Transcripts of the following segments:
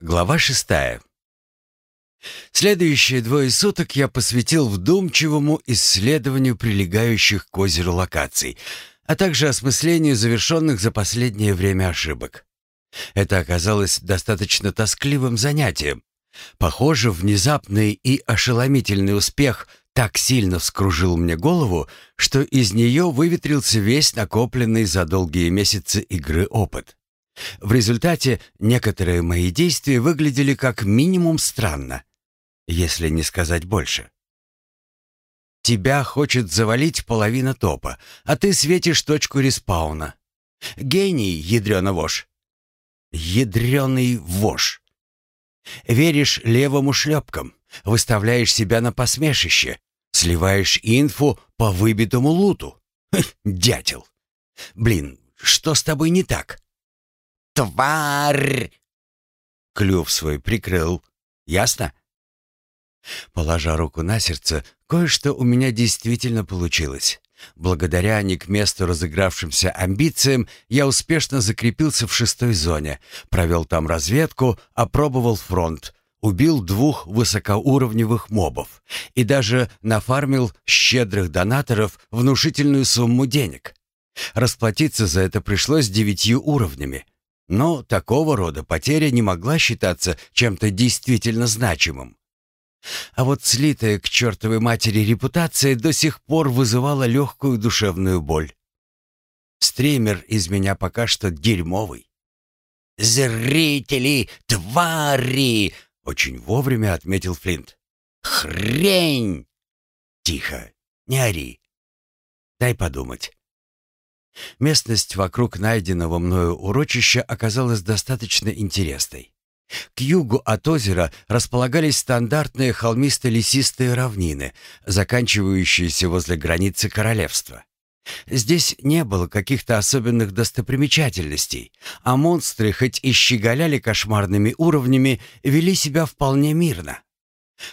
Глава шестая. Следующие двое суток я посвятил вдумчивому исследованию прилегающих к озеру локаций, а также осмыслению завершенных за последнее время ошибок. Это оказалось достаточно тоскливым занятием. Похоже, внезапный и ошеломительный успех так сильно вскружил мне голову, что из нее выветрился весь накопленный за долгие месяцы игры опыт. В результате некоторые мои действия выглядели как минимум странно, если не сказать больше. Тебя хочет завалить половина топа, а ты светишь точку респауна. Гений, ядрёна вошь. Ядрёный вошь. Веришь левому шлепкам, выставляешь себя на посмешище, сливаешь инфу по выбитому луту. Дятел. Блин, что с тобой не так? «Тварь!» Клюв свой прикрыл. «Ясно?» Положа руку на сердце, кое-что у меня действительно получилось. Благодаря не к месту разыгравшимся амбициям, я успешно закрепился в шестой зоне, провел там разведку, опробовал фронт, убил двух высокоуровневых мобов и даже нафармил щедрых донаторов внушительную сумму денег. Расплатиться за это пришлось девятью уровнями. Но такого рода потеря не могла считаться чем-то действительно значимым. А вот слитая к чертовой матери репутация до сих пор вызывала легкую душевную боль. Стример из меня пока что дерьмовый. «Зрители, твари!» — очень вовремя отметил Флинт. «Хрень!» «Тихо, не ори. Дай подумать. Местность вокруг найденного мною урочища оказалась достаточно интересной. К югу от озера располагались стандартные холмисто-лесистые равнины, заканчивающиеся возле границы королевства. Здесь не было каких-то особенных достопримечательностей, а монстры, хоть и щеголяли кошмарными уровнями, вели себя вполне мирно.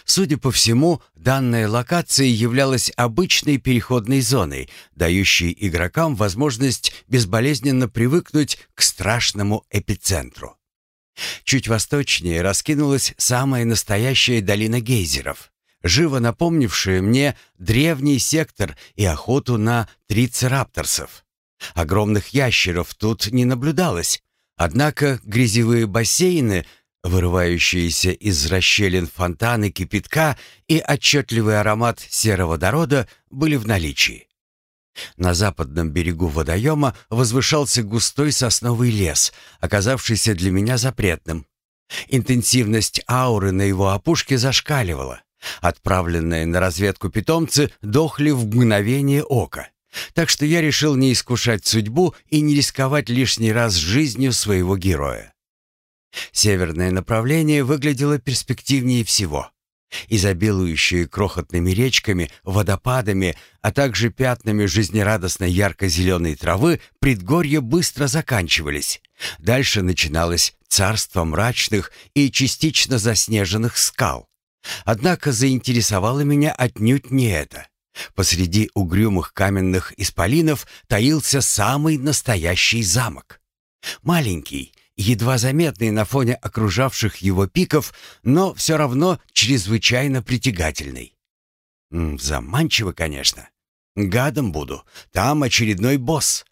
Судя по всему, данная локация являлась обычной переходной зоной, дающей игрокам возможность безболезненно привыкнуть к страшному эпицентру. Чуть восточнее раскинулась самая настоящая долина гейзеров, живо напомнившая мне древний сектор и охоту на трицерапторсов. Огромных ящеров тут не наблюдалось, однако грязевые бассейны — Вырывающиеся из расщелин фонтаны кипятка и отчетливый аромат сероводорода были в наличии. На западном берегу водоема возвышался густой сосновый лес, оказавшийся для меня запретным. Интенсивность ауры на его опушке зашкаливала. Отправленные на разведку питомцы дохли в мгновение ока. Так что я решил не искушать судьбу и не рисковать лишний раз жизнью своего героя. Северное направление выглядело перспективнее всего. Изобилующие крохотными речками, водопадами, а также пятнами жизнерадостной ярко-зеленой травы, предгорья быстро заканчивались. Дальше начиналось царство мрачных и частично заснеженных скал. Однако заинтересовало меня отнюдь не это. Посреди угрюмых каменных исполинов таился самый настоящий замок. Маленький, едва заметный на фоне окружавших его пиков, но все равно чрезвычайно притягательный. Заманчиво, конечно. Гадом буду. Там очередной босс.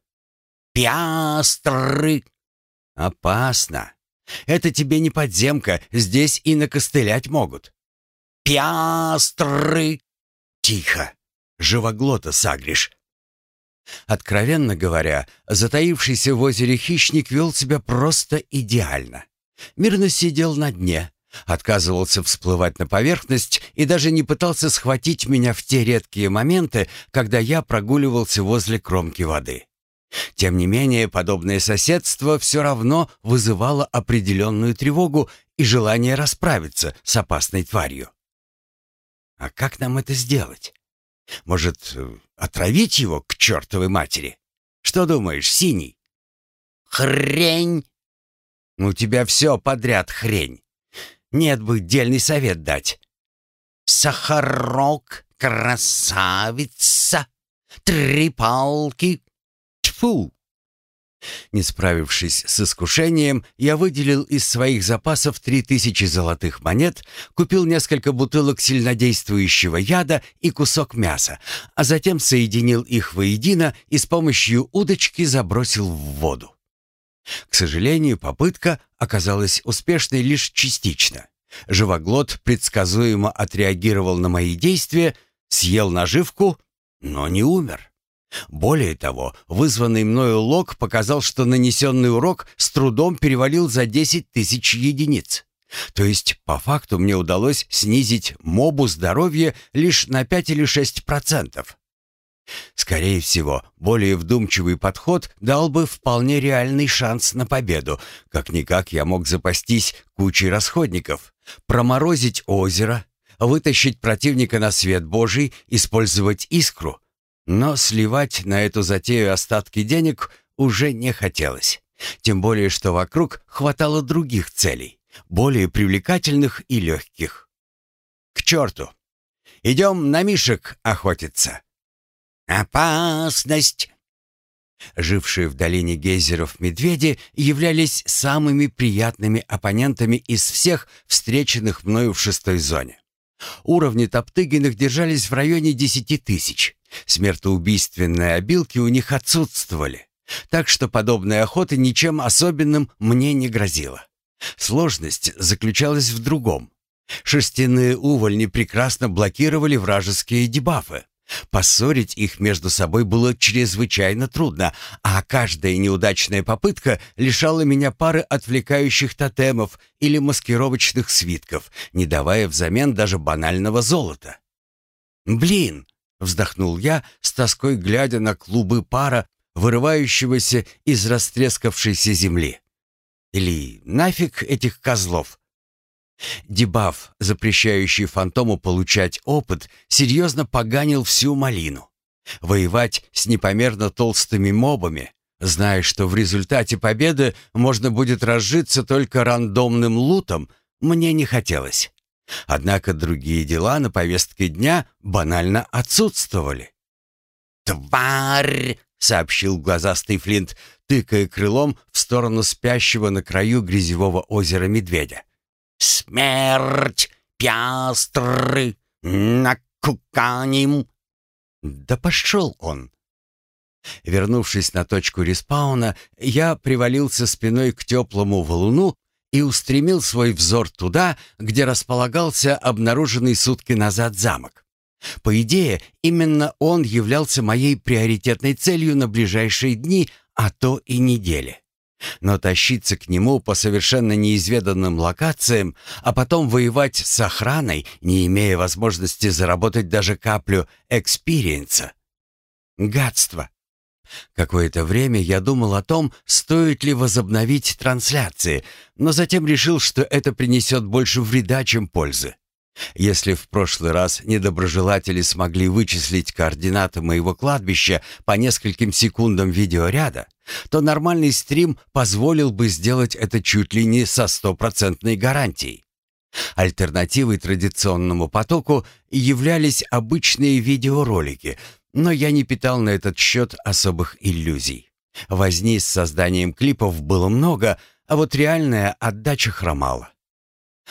Пястры! Опасно. Это тебе не подземка, здесь и накостылять могут. Пястры! Тихо. Живоглота сагришь. Откровенно говоря, затаившийся в озере хищник вел себя просто идеально. Мирно сидел на дне, отказывался всплывать на поверхность и даже не пытался схватить меня в те редкие моменты, когда я прогуливался возле кромки воды. Тем не менее, подобное соседство все равно вызывало определенную тревогу и желание расправиться с опасной тварью. А как нам это сделать? Может, отравить его к чертовой матери? Что думаешь, синий? Хрень! У тебя все подряд хрень. Нет бы дельный совет дать. Сахарок, красавица, три палки. Тьфу! Не справившись с искушением, я выделил из своих запасов три тысячи золотых монет, купил несколько бутылок сильнодействующего яда и кусок мяса, а затем соединил их воедино и с помощью удочки забросил в воду. К сожалению, попытка оказалась успешной лишь частично. Живоглот предсказуемо отреагировал на мои действия, съел наживку, но не умер. Более того, вызванный мною лог показал, что нанесенный урок с трудом перевалил за 10 тысяч единиц. То есть, по факту, мне удалось снизить мобу здоровье лишь на 5 или 6 процентов. Скорее всего, более вдумчивый подход дал бы вполне реальный шанс на победу. Как-никак я мог запастись кучей расходников, проморозить озеро, вытащить противника на свет Божий, использовать искру, но сливать на эту затею остатки денег уже не хотелось. Тем более, что вокруг хватало других целей, более привлекательных и легких. «К черту! Идем на мишек охотиться!» «Опасность!» Жившие в долине гейзеров медведи являлись самыми приятными оппонентами из всех встреченных мною в шестой зоне. Уровни Топтыгиных держались в районе десяти тысяч. Смертоубийственные обилки у них отсутствовали. Так что подобная охота ничем особенным мне не грозила. Сложность заключалась в другом. Шерстяные увольни прекрасно блокировали вражеские дебафы. Поссорить их между собой было чрезвычайно трудно, а каждая неудачная попытка лишала меня пары отвлекающих тотемов или маскировочных свитков, не давая взамен даже банального золота. «Блин!» — вздохнул я, с тоской глядя на клубы пара, вырывающегося из растрескавшейся земли. «Или нафиг этих козлов?» Дебаф, запрещающий фантому получать опыт, серьезно поганил всю малину. Воевать с непомерно толстыми мобами, зная, что в результате победы можно будет разжиться только рандомным лутом, мне не хотелось. Однако другие дела на повестке дня банально отсутствовали. «Тварь!» — сообщил глазастый Флинт, тыкая крылом в сторону спящего на краю грязевого озера медведя. Смерть, пястры, накуканим. Да пошел он. Вернувшись на точку респауна, я привалился спиной к теплому валуну и устремил свой взор туда, где располагался обнаруженный сутки назад замок. По идее, именно он являлся моей приоритетной целью на ближайшие дни, а то и недели. Но тащиться к нему по совершенно неизведанным локациям, а потом воевать с охраной, не имея возможности заработать даже каплю экспириенса. Гадство. Какое-то время я думал о том, стоит ли возобновить трансляции, но затем решил, что это принесет больше вреда, чем пользы. Если в прошлый раз недоброжелатели смогли вычислить координаты моего кладбища по нескольким секундам видеоряда, то нормальный стрим позволил бы сделать это чуть ли не со стопроцентной гарантией. Альтернативой традиционному потоку являлись обычные видеоролики, но я не питал на этот счет особых иллюзий. Возни с созданием клипов было много, а вот реальная отдача хромала.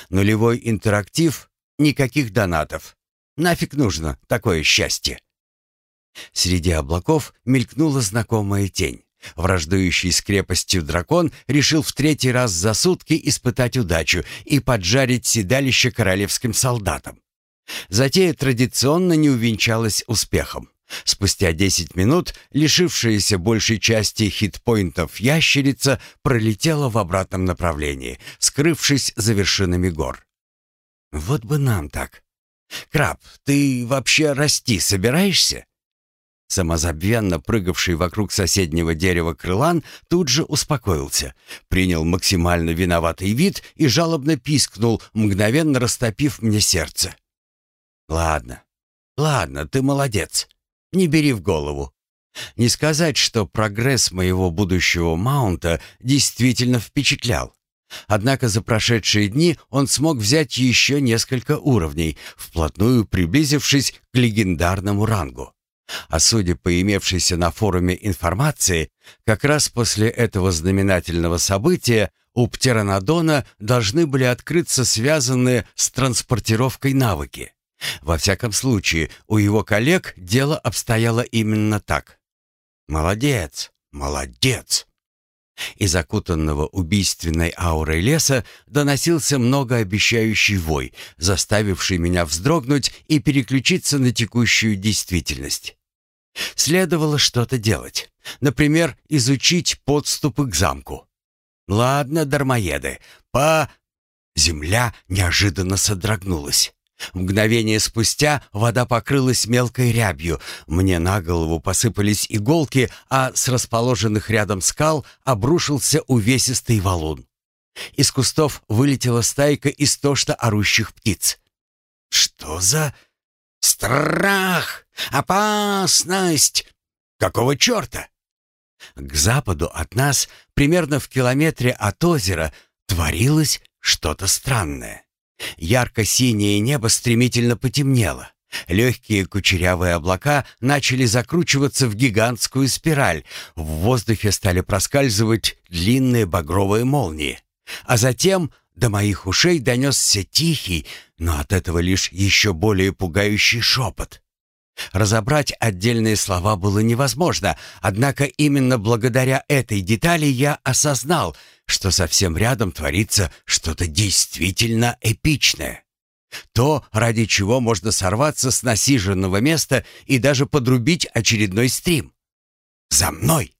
Нулевой интерактив Никаких донатов. Нафиг нужно такое счастье? Среди облаков мелькнула знакомая тень. Враждующий с крепостью дракон решил в третий раз за сутки испытать удачу и поджарить седалище королевским солдатам. Затея традиционно не увенчалась успехом. Спустя десять минут лишившаяся большей части хитпоинтов ящерица пролетела в обратном направлении, скрывшись за вершинами гор. Вот бы нам так. Краб, ты вообще расти собираешься? Самозабвенно прыгавший вокруг соседнего дерева крылан тут же успокоился, принял максимально виноватый вид и жалобно пискнул, мгновенно растопив мне сердце. «Ладно, ладно, ты молодец. Не бери в голову. Не сказать, что прогресс моего будущего маунта действительно впечатлял. Однако за прошедшие дни он смог взять еще несколько уровней, вплотную приблизившись к легендарному рангу. А судя по имевшейся на форуме информации, как раз после этого знаменательного события у Птеранодона должны были открыться связанные с транспортировкой навыки. Во всяком случае, у его коллег дело обстояло именно так. «Молодец! Молодец!» Из окутанного убийственной аурой леса доносился многообещающий вой, заставивший меня вздрогнуть и переключиться на текущую действительность. Следовало что-то делать. Например, изучить подступы к замку. Ладно, дармоеды, по... Земля неожиданно содрогнулась. Мгновение спустя вода покрылась мелкой рябью, мне на голову посыпались иголки, а с расположенных рядом скал обрушился увесистый валун. Из кустов вылетела стайка истошно орущих птиц. «Что за...» «Страх! Опасность! Какого черта?» К западу от нас, примерно в километре от озера, творилось что-то странное. Ярко-синее небо стремительно потемнело. Легкие кучерявые облака начали закручиваться в гигантскую спираль. В воздухе стали проскальзывать длинные багровые молнии. А затем до моих ушей донесся тихий, но от этого лишь еще более пугающий шепот. Разобрать отдельные слова было невозможно, однако именно благодаря этой детали я осознал, что совсем рядом творится что-то действительно эпичное. То, ради чего можно сорваться с насиженного места и даже подрубить очередной стрим. «За мной!»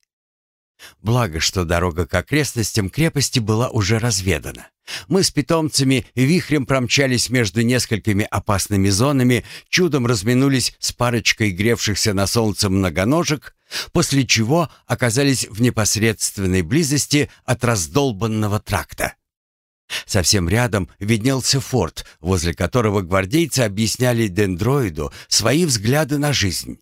Благо, что дорога к окрестностям крепости была уже разведана. Мы с питомцами вихрем промчались между несколькими опасными зонами, чудом разминулись с парочкой гревшихся на солнце многоножек, после чего оказались в непосредственной близости от раздолбанного тракта. Совсем рядом виднелся форт, возле которого гвардейцы объясняли дендроиду свои взгляды на жизнь.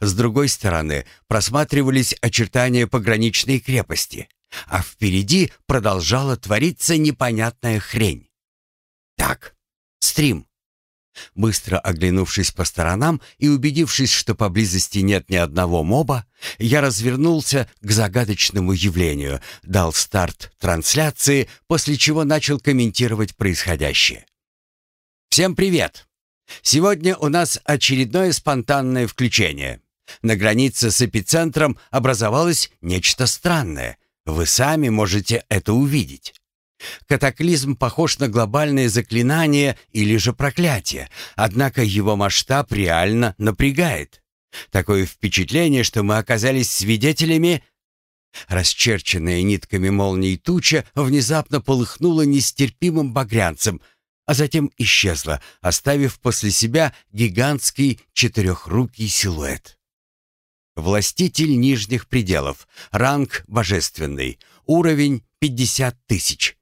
С другой стороны просматривались очертания пограничной крепости, а впереди продолжала твориться непонятная хрень. Так, стрим. Быстро оглянувшись по сторонам и убедившись, что поблизости нет ни одного моба, я развернулся к загадочному явлению, дал старт трансляции, после чего начал комментировать происходящее. «Всем привет! Сегодня у нас очередное спонтанное включение. На границе с эпицентром образовалось нечто странное. Вы сами можете это увидеть. Катаклизм похож на глобальное заклинание или же проклятие, однако его масштаб реально напрягает. Такое впечатление, что мы оказались свидетелями... Расчерченная нитками молний туча внезапно полыхнула нестерпимым багрянцем — а затем исчезла, оставив после себя гигантский четырехрукий силуэт. Властитель нижних пределов, ранг божественный, уровень 50 тысяч.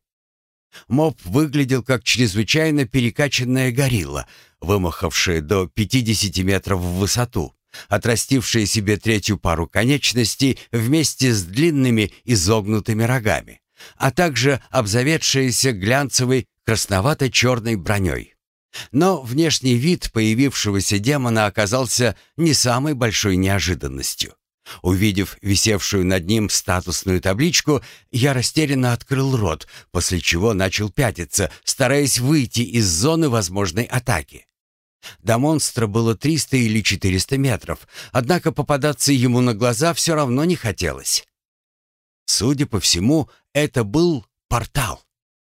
Моб выглядел как чрезвычайно перекачанная горилла, вымахавшая до 50 метров в высоту, отрастившая себе третью пару конечностей вместе с длинными изогнутыми рогами, а также обзаведшаяся глянцевой красновато-черной броней. Но внешний вид появившегося демона оказался не самой большой неожиданностью. Увидев висевшую над ним статусную табличку, я растерянно открыл рот, после чего начал пятиться, стараясь выйти из зоны возможной атаки. До монстра было 300 или 400 метров, однако попадаться ему на глаза все равно не хотелось. Судя по всему, это был портал.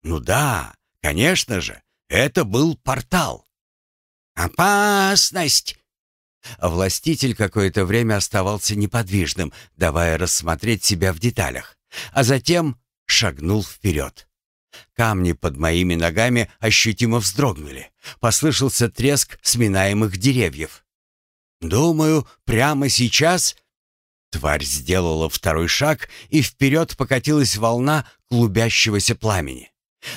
Ну да, Конечно же, это был портал. «Опасность!» Властитель какое-то время оставался неподвижным, давая рассмотреть себя в деталях, а затем шагнул вперед. Камни под моими ногами ощутимо вздрогнули. Послышался треск сминаемых деревьев. «Думаю, прямо сейчас...» Тварь сделала второй шаг, и вперед покатилась волна клубящегося пламени.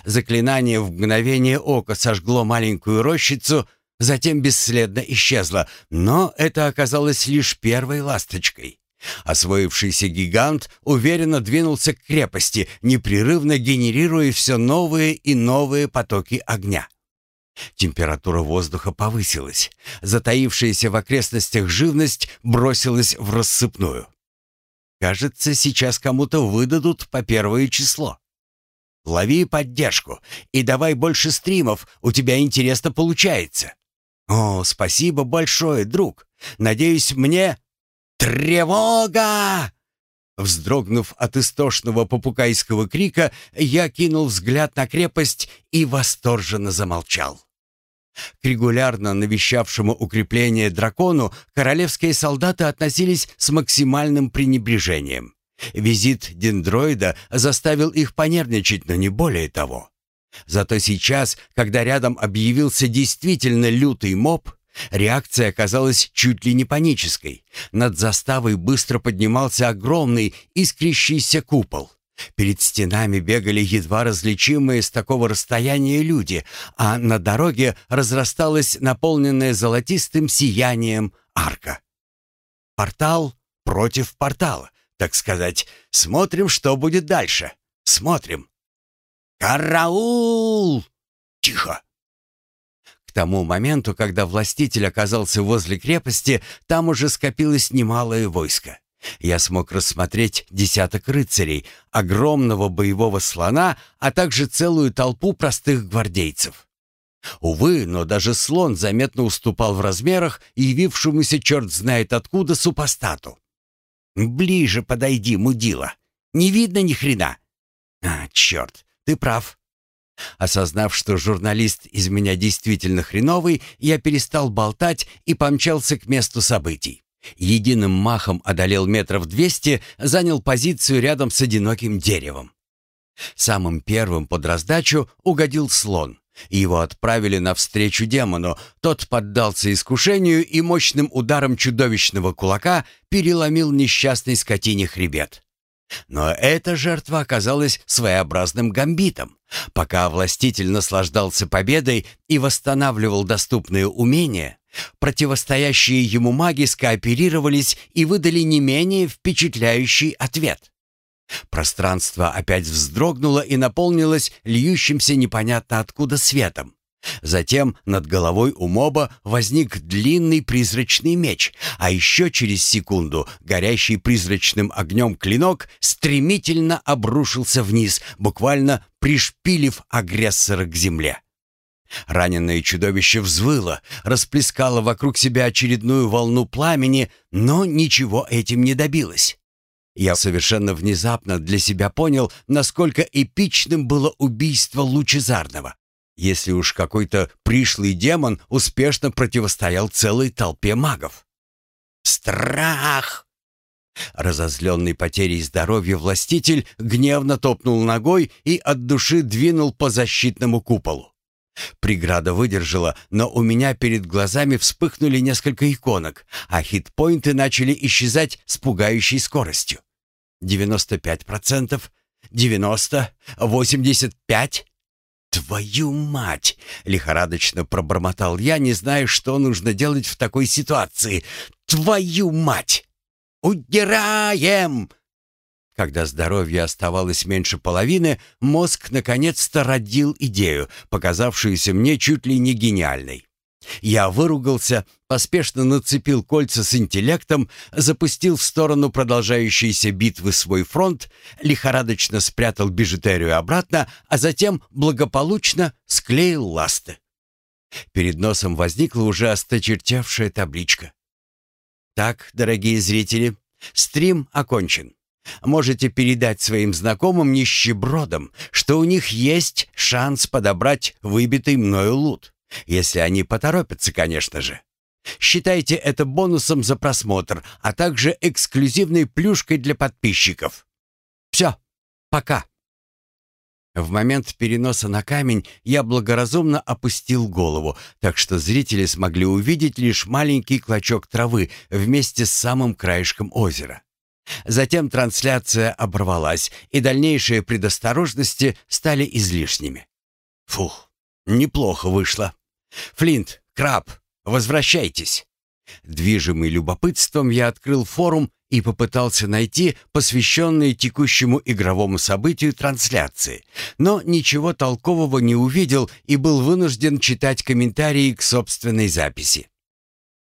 Заклинание в мгновение ока сожгло маленькую рощицу, затем бесследно исчезло, но это оказалось лишь первой ласточкой. Освоившийся гигант уверенно двинулся к крепости, непрерывно генерируя все новые и новые потоки огня. Температура воздуха повысилась. Затаившаяся в окрестностях живность бросилась в рассыпную. Кажется, сейчас кому-то выдадут по первое число. Лови поддержку и давай больше стримов, у тебя интересно получается. О, спасибо большое, друг. Надеюсь, мне... Тревога! Вздрогнув от истошного попугайского крика, я кинул взгляд на крепость и восторженно замолчал. К регулярно навещавшему укрепление дракону королевские солдаты относились с максимальным пренебрежением. Визит дендроида заставил их понервничать, но не более того. Зато сейчас, когда рядом объявился действительно лютый моб, реакция оказалась чуть ли не панической. Над заставой быстро поднимался огромный искрящийся купол. Перед стенами бегали едва различимые с такого расстояния люди, а на дороге разрасталась наполненная золотистым сиянием арка. Портал против портала, так сказать. Смотрим, что будет дальше. Смотрим. «Караул!» «Тихо!» Тому моменту, когда властитель оказался возле крепости, там уже скопилось немалое войско. Я смог рассмотреть десяток рыцарей, огромного боевого слона, а также целую толпу простых гвардейцев. Увы, но даже слон заметно уступал в размерах явившемуся черт знает откуда супостату. «Ближе подойди, мудила. Не видно ни хрена». «А, черт, ты прав». Осознав, что журналист из меня действительно хреновый, я перестал болтать и помчался к месту событий. Единым махом одолел метров двести, занял позицию рядом с одиноким деревом. Самым первым под раздачу угодил слон. Его отправили навстречу демону. Тот поддался искушению и мощным ударом чудовищного кулака переломил несчастной скотине хребет. Но эта жертва оказалась своеобразным гамбитом. Пока властитель наслаждался победой и восстанавливал доступные умения, Противостоящие ему маги скооперировались и выдали не менее впечатляющий ответ. Пространство опять вздрогнуло и наполнилось льющимся непонятно откуда светом. Затем над головой у моба возник длинный призрачный меч, а еще через секунду горящий призрачным огнем клинок стремительно обрушился вниз, буквально пришпилив агрессора к земле. Раненое чудовище взвыло, расплескало вокруг себя очередную волну пламени, но ничего этим не добилось. Я совершенно внезапно для себя понял, насколько эпичным было убийство Лучезарного. Если уж какой-то пришлый демон успешно противостоял целой толпе магов. Страх! Разозленный потерей здоровья властитель гневно топнул ногой и от души двинул по защитному куполу. Преграда выдержала, но у меня перед глазами вспыхнули несколько иконок, а хитпоинты начали исчезать с пугающей скоростью. 95%, 90%, 85%. «Твою мать!» — лихорадочно пробормотал я, не зная, что нужно делать в такой ситуации. «Твою мать!» «Удираем!» Когда здоровья оставалось меньше половины, мозг наконец-то родил идею, показавшуюся мне чуть ли не гениальной. Я выругался, поспешно нацепил кольца с интеллектом, запустил в сторону продолжающейся битвы свой фронт, лихорадочно спрятал бижутерию обратно, а затем благополучно склеил ласты. Перед носом возникла уже осточертевшая табличка. Так, дорогие зрители, стрим окончен. Можете передать своим знакомым нищебродам, что у них есть шанс подобрать выбитый мною лут. Если они поторопятся, конечно же. Считайте это бонусом за просмотр, а также эксклюзивной плюшкой для подписчиков. Все, пока. В момент переноса на камень я благоразумно опустил голову, так что зрители смогли увидеть лишь маленький клочок травы вместе с самым краешком озера. Затем трансляция оборвалась, и дальнейшие предосторожности стали излишними. Фух, неплохо вышло. Флинт, Краб, возвращайтесь. Движимый любопытством я открыл форум и попытался найти посвященные текущему игровому событию трансляции, но ничего толкового не увидел и был вынужден читать комментарии к собственной записи.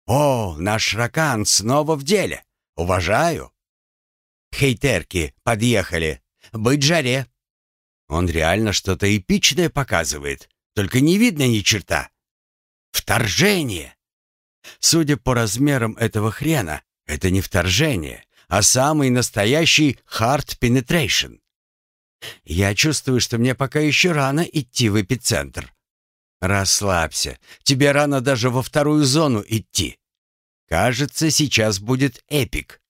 «О, наш Ракан снова в деле! Уважаю!» «Хейтерки подъехали! Быть жаре!» Он реально что-то эпичное показывает, только не видно ни черта. Вторжение! Судя по размерам этого хрена, это не вторжение, а самый настоящий hard penetration. Я чувствую, что мне пока еще рано идти в эпицентр. Расслабься. Тебе рано даже во вторую зону идти. Кажется, сейчас будет эпик.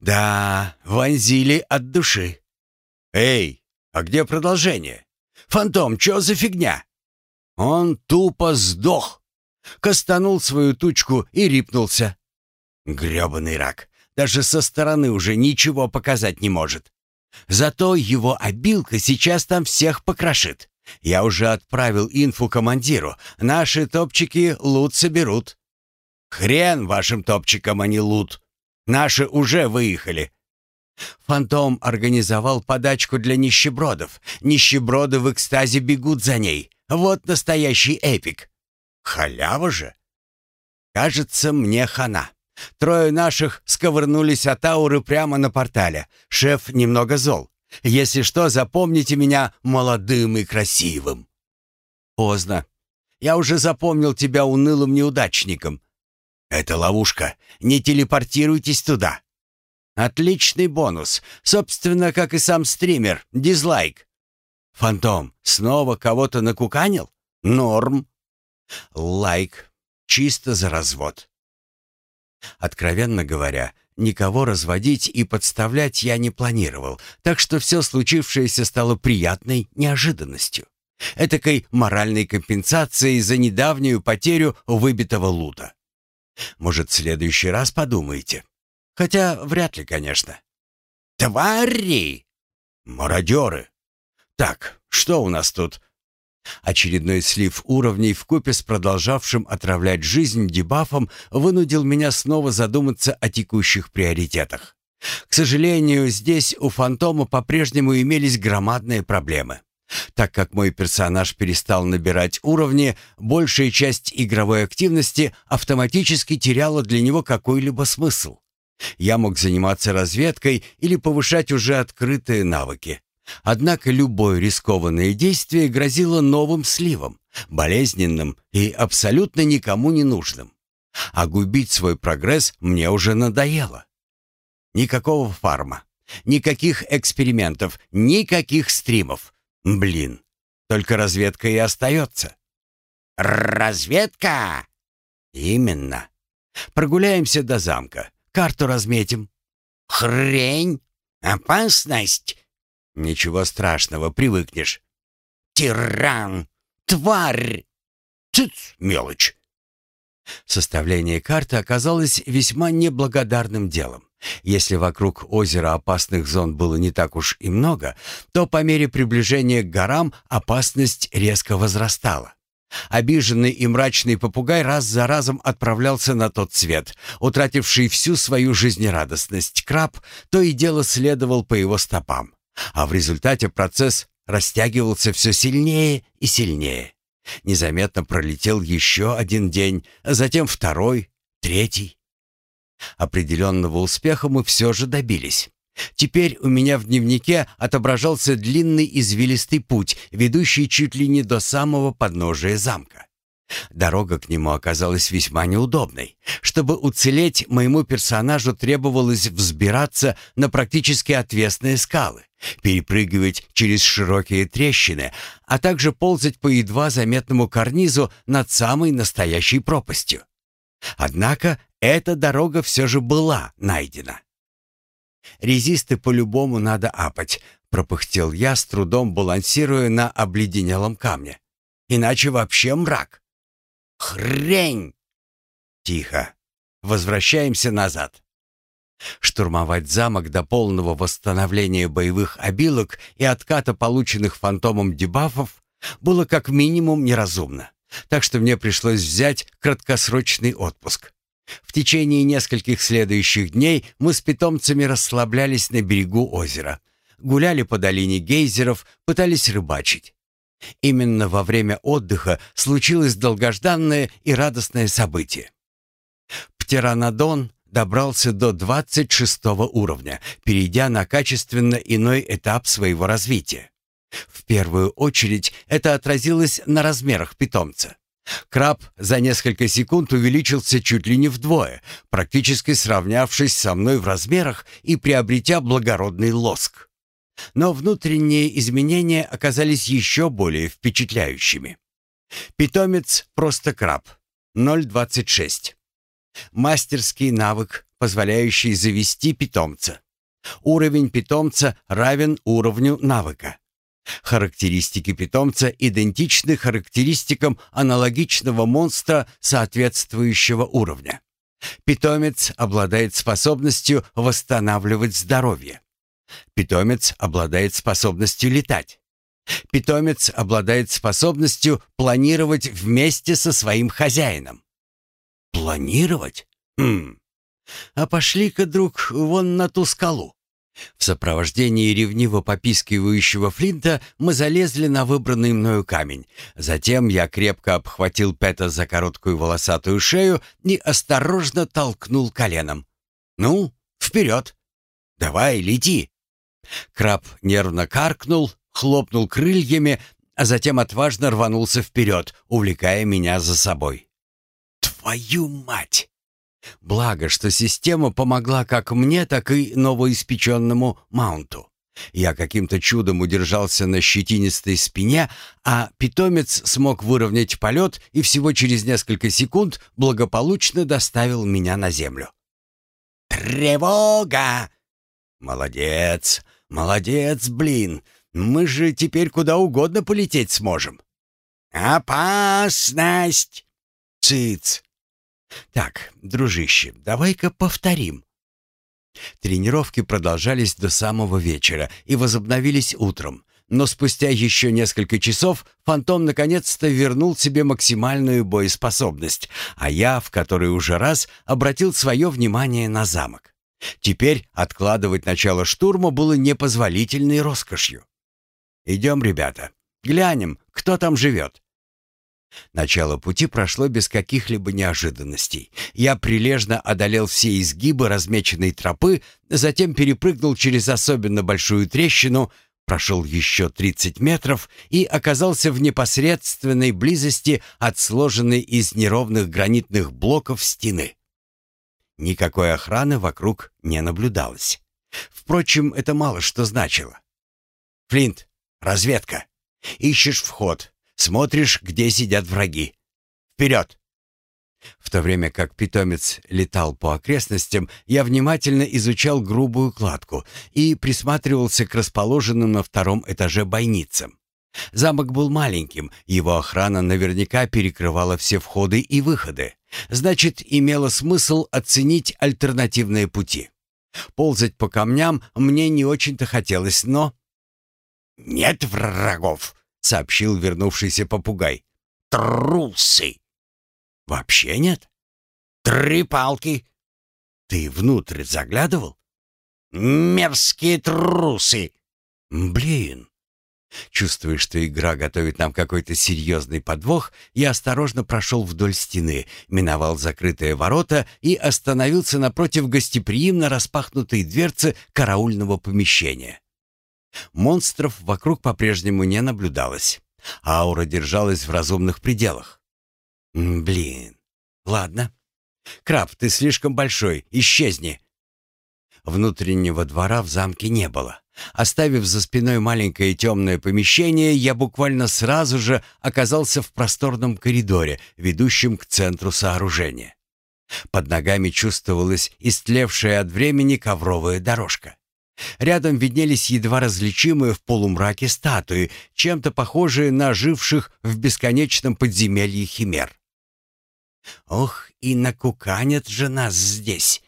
Да, вонзили от души. Эй, а где продолжение? Фантом, что за фигня? Он тупо сдох. Костанул свою тучку и рипнулся. Грёбаный рак. Даже со стороны уже ничего показать не может. Зато его обилка сейчас там всех покрошит. Я уже отправил инфу командиру. Наши топчики лут соберут. Хрен вашим топчикам, а не лут. Наши уже выехали. Фантом организовал подачку для нищебродов. Нищеброды в экстазе бегут за ней. Вот настоящий эпик. Халява же. Кажется, мне хана. Трое наших сковырнулись от ауры прямо на портале. Шеф немного зол. Если что, запомните меня молодым и красивым. Поздно. Я уже запомнил тебя унылым неудачником. Это ловушка. Не телепортируйтесь туда. Отличный бонус. Собственно, как и сам стример. Дизлайк. Фантом, снова кого-то накуканил? Норм. Лайк. Чисто за развод. Откровенно говоря, никого разводить и подставлять я не планировал, так что все случившееся стало приятной неожиданностью. Этакой моральной компенсацией за недавнюю потерю выбитого лута. Может, в следующий раз подумаете? Хотя вряд ли, конечно. «Твари!» «Мародеры!» «Так, что у нас тут?» Очередной слив уровней вкупе с продолжавшим отравлять жизнь дебафом вынудил меня снова задуматься о текущих приоритетах. К сожалению, здесь у фантома по-прежнему имелись громадные проблемы. Так как мой персонаж перестал набирать уровни, большая часть игровой активности автоматически теряла для него какой-либо смысл. Я мог заниматься разведкой или повышать уже открытые навыки. Однако любое рискованное действие грозило новым сливом, болезненным и абсолютно никому не нужным. А губить свой прогресс мне уже надоело. Никакого фарма, никаких экспериментов, никаких стримов. Блин, только разведка и остается. «Разведка!» «Именно. Прогуляемся до замка, карту разметим». «Хрень! Опасность!» «Ничего страшного, привыкнешь». «Тиран! Тварь!» «Цыц, мелочь!» Составление карты оказалось весьма неблагодарным делом. Если вокруг озера опасных зон было не так уж и много, то по мере приближения к горам опасность резко возрастала. Обиженный и мрачный попугай раз за разом отправлялся на тот свет. Утративший всю свою жизнерадостность краб то и дело следовал по его стопам. А в результате процесс растягивался все сильнее и сильнее. Незаметно пролетел еще один день, а затем второй, третий. Определенного успеха мы все же добились. Теперь у меня в дневнике отображался длинный извилистый путь, ведущий чуть ли не до самого подножия замка. Дорога к нему оказалась весьма неудобной. Чтобы уцелеть, моему персонажу требовалось взбираться на практически отвесные скалы, перепрыгивать через широкие трещины, а также ползать по едва заметному карнизу над самой настоящей пропастью. Однако эта дорога все же была найдена. «Резисты по-любому надо апать», — пропыхтел я, с трудом балансируя на обледенелом камне. «Иначе вообще мрак». «Хрень!» «Тихо. Возвращаемся назад». Штурмовать замок до полного восстановления боевых обилок и отката полученных фантомом дебафов было как минимум неразумно. Так что мне пришлось взять краткосрочный отпуск. В течение нескольких следующих дней мы с питомцами расслаблялись на берегу озера, гуляли по долине гейзеров, пытались рыбачить. Именно во время отдыха случилось долгожданное и радостное событие. Птеранодон добрался до 26 уровня, перейдя на качественно иной этап своего развития. В первую очередь это отразилось на размерах питомца. Краб за несколько секунд увеличился чуть ли не вдвое, практически сравнявшись со мной в размерах и приобретя благородный лоск. Но внутренние изменения оказались еще более впечатляющими. Питомец просто краб. 0.26. Мастерский навык, позволяющий завести питомца. Уровень питомца равен уровню навыка. Характеристики питомца идентичны характеристикам аналогичного монстра соответствующего уровня. Питомец обладает способностью восстанавливать здоровье. Питомец обладает способностью летать. Питомец обладает способностью планировать вместе со своим хозяином. Планировать? Хм. А пошли-ка, друг, вон на ту скалу. В сопровождении ревниво попискивающего Флинта мы залезли на выбранный мною камень. Затем я крепко обхватил Пэта за короткую волосатую шею и осторожно толкнул коленом. «Ну, вперед! Давай, лети!» Краб нервно каркнул, хлопнул крыльями, а затем отважно рванулся вперед, увлекая меня за собой. «Твою мать!» Благо, что система помогла как мне, так и новоиспеченному Маунту. Я каким-то чудом удержался на щетинистой спине, а питомец смог выровнять полет и всего через несколько секунд благополучно доставил меня на землю. «Тревога!» «Молодец! Молодец, блин! Мы же теперь куда угодно полететь сможем!» «Опасность!» «Цыц! Так, дружище, давай-ка повторим. Тренировки продолжались до самого вечера и возобновились утром. Но спустя еще несколько часов фантом наконец-то вернул себе максимальную боеспособность, а я в который уже раз обратил свое внимание на замок. Теперь откладывать начало штурма было непозволительной роскошью. «Идем, ребята, глянем, кто там живет». Начало пути прошло без каких-либо неожиданностей. Я прилежно одолел все изгибы размеченной тропы, затем перепрыгнул через особенно большую трещину, прошел еще 30 метров и оказался в непосредственной близости от сложенной из неровных гранитных блоков стены. Никакой охраны вокруг не наблюдалось. Впрочем, это мало что значило. «Флинт, разведка. Ищешь вход. Смотришь, где сидят враги. Вперед!» В то время как питомец летал по окрестностям, я внимательно изучал грубую кладку и присматривался к расположенным на втором этаже бойницам. Замок был маленьким, его охрана наверняка перекрывала все входы и выходы. Значит, имело смысл оценить альтернативные пути. Ползать по камням мне не очень-то хотелось, но... «Нет врагов!» сообщил вернувшийся попугай. «Трусы!» «Вообще нет?» «Три палки!» «Ты внутрь заглядывал?» «Мерзкие трусы!» «Блин!» Чувствуя, что игра готовит нам какой-то серьезный подвох, я осторожно прошел вдоль стены, миновал закрытые ворота и остановился напротив гостеприимно распахнутой дверцы караульного помещения. Монстров вокруг по-прежнему не наблюдалось. Аура держалась в разумных пределах. «Блин. Ладно. Краб, ты слишком большой. Исчезни». Внутреннего двора в замке не было. Оставив за спиной маленькое темное помещение, я буквально сразу же оказался в просторном коридоре, ведущем к центру сооружения. Под ногами чувствовалась истлевшая от времени ковровая дорожка. Рядом виднелись едва различимые в полумраке статуи, чем-то похожие на живших в бесконечном подземелье химер. «Ох, и накуканят же нас здесь!»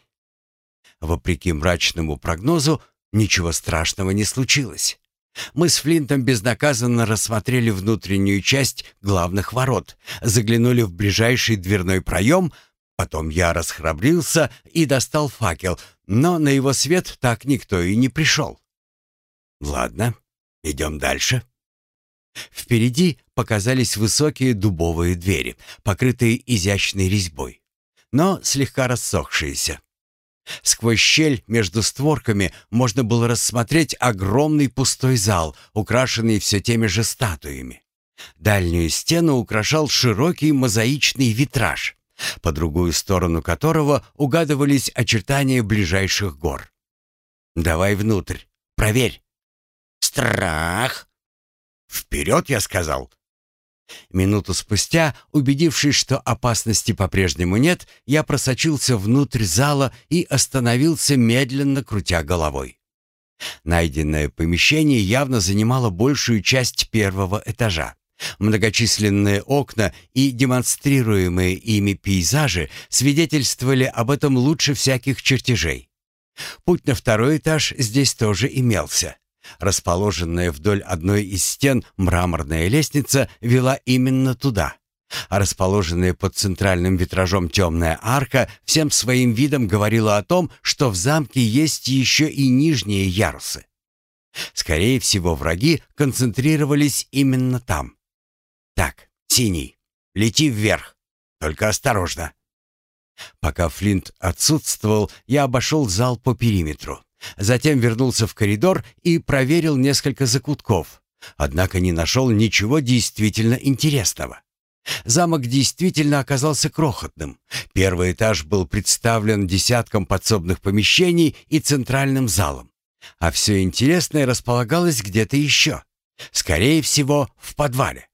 Вопреки мрачному прогнозу, ничего страшного не случилось. Мы с Флинтом безнаказанно рассмотрели внутреннюю часть главных ворот, заглянули в ближайший дверной проем, Потом я расхрабрился и достал факел, но на его свет так никто и не пришел. Ладно, идем дальше. Впереди показались высокие дубовые двери, покрытые изящной резьбой, но слегка рассохшиеся. Сквозь щель между створками можно было рассмотреть огромный пустой зал, украшенный все теми же статуями. Дальнюю стену украшал широкий мозаичный витраж, по другую сторону которого угадывались очертания ближайших гор. «Давай внутрь, проверь». «Страх!» «Вперед!» — я сказал. Минуту спустя, убедившись, что опасности по-прежнему нет, я просочился внутрь зала и остановился, медленно крутя головой. Найденное помещение явно занимало большую часть первого этажа. Многочисленные окна и демонстрируемые ими пейзажи свидетельствовали об этом лучше всяких чертежей. Путь на второй этаж здесь тоже имелся. Расположенная вдоль одной из стен мраморная лестница вела именно туда. А расположенная под центральным витражом темная арка всем своим видом говорила о том, что в замке есть еще и нижние ярусы. Скорее всего, враги концентрировались именно там. «Так, синий, лети вверх, только осторожно». Пока Флинт отсутствовал, я обошел зал по периметру. Затем вернулся в коридор и проверил несколько закутков. Однако не нашел ничего действительно интересного. Замок действительно оказался крохотным. Первый этаж был представлен десятком подсобных помещений и центральным залом. А все интересное располагалось где-то еще. Скорее всего, в подвале.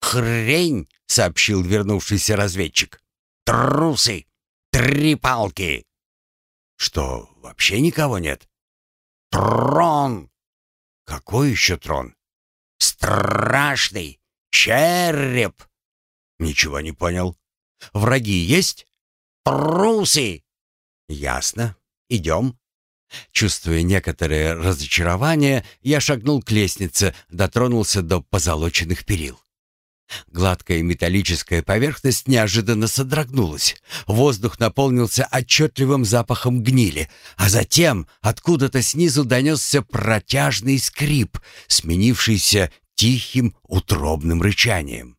«Хрень!» — сообщил вернувшийся разведчик. «Трусы! Три палки!» «Что, вообще никого нет?» «Трон!» «Какой еще трон?» «Страшный! Череп!» «Ничего не понял. Враги есть?» «Трусы!» «Ясно. Идем». Чувствуя некоторое разочарование, я шагнул к лестнице, дотронулся до позолоченных перил. Гладкая металлическая поверхность неожиданно содрогнулась. Воздух наполнился отчетливым запахом гнили, а затем откуда-то снизу донесся протяжный скрип, сменившийся тихим утробным рычанием.